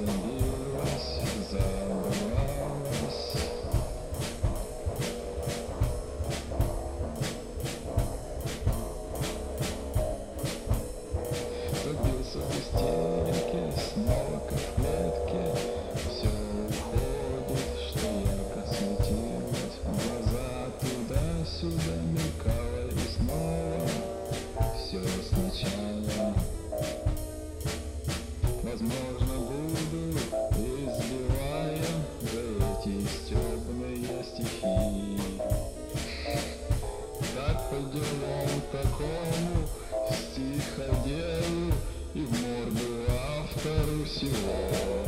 Amazon. しいね。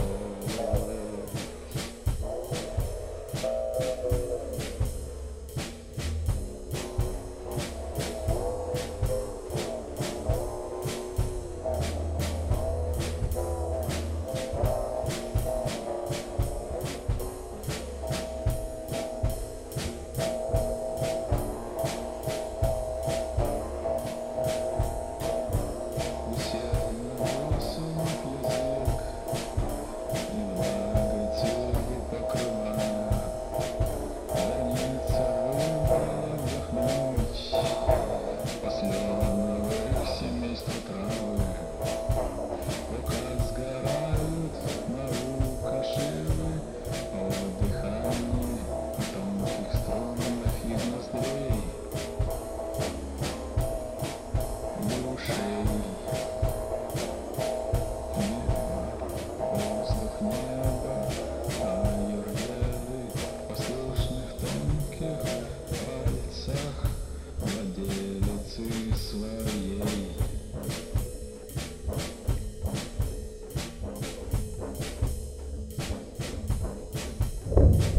you.